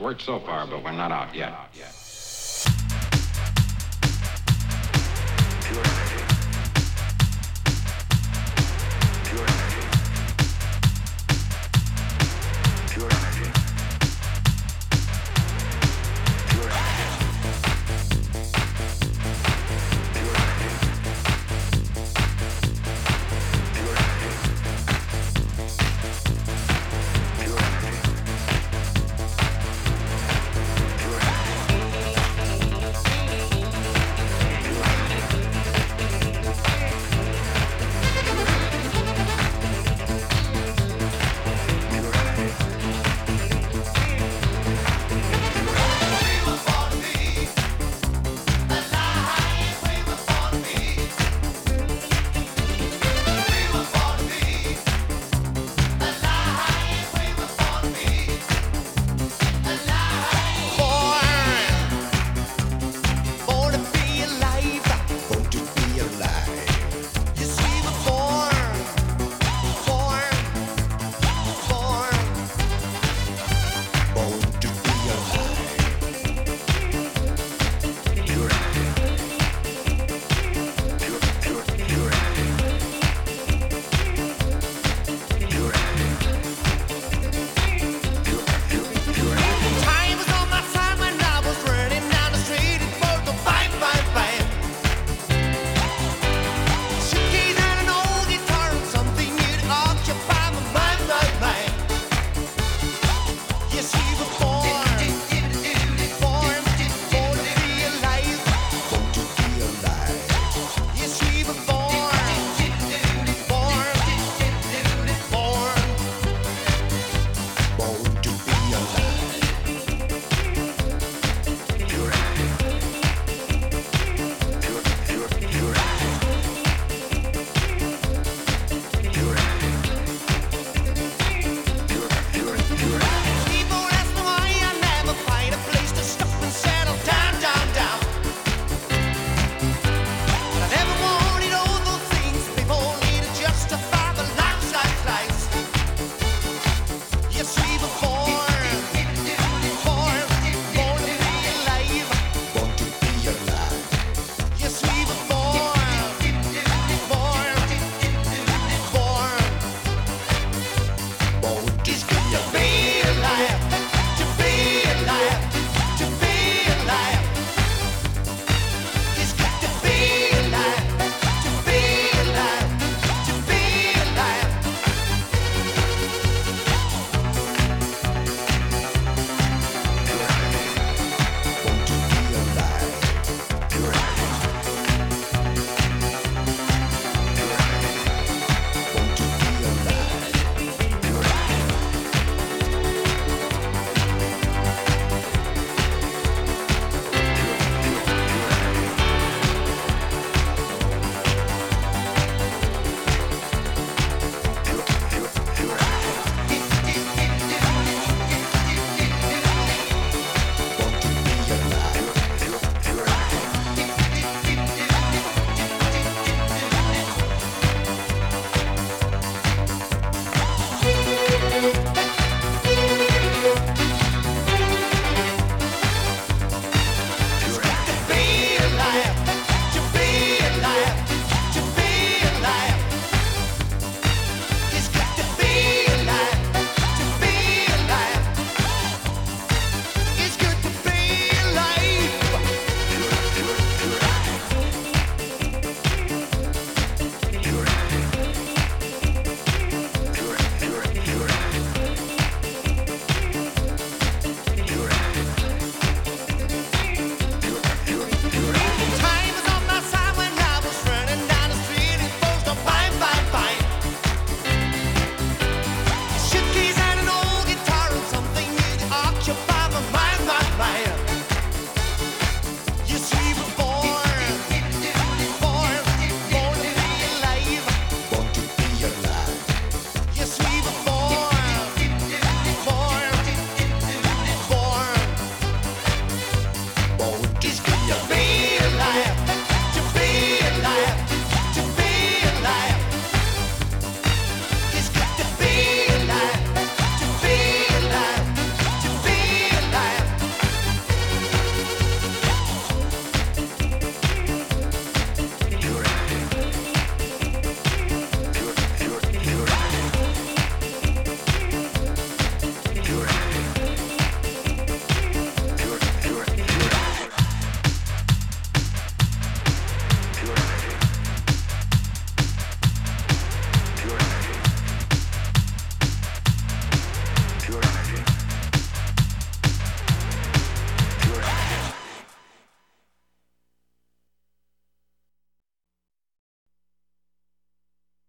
worked so far, but we're not out yet.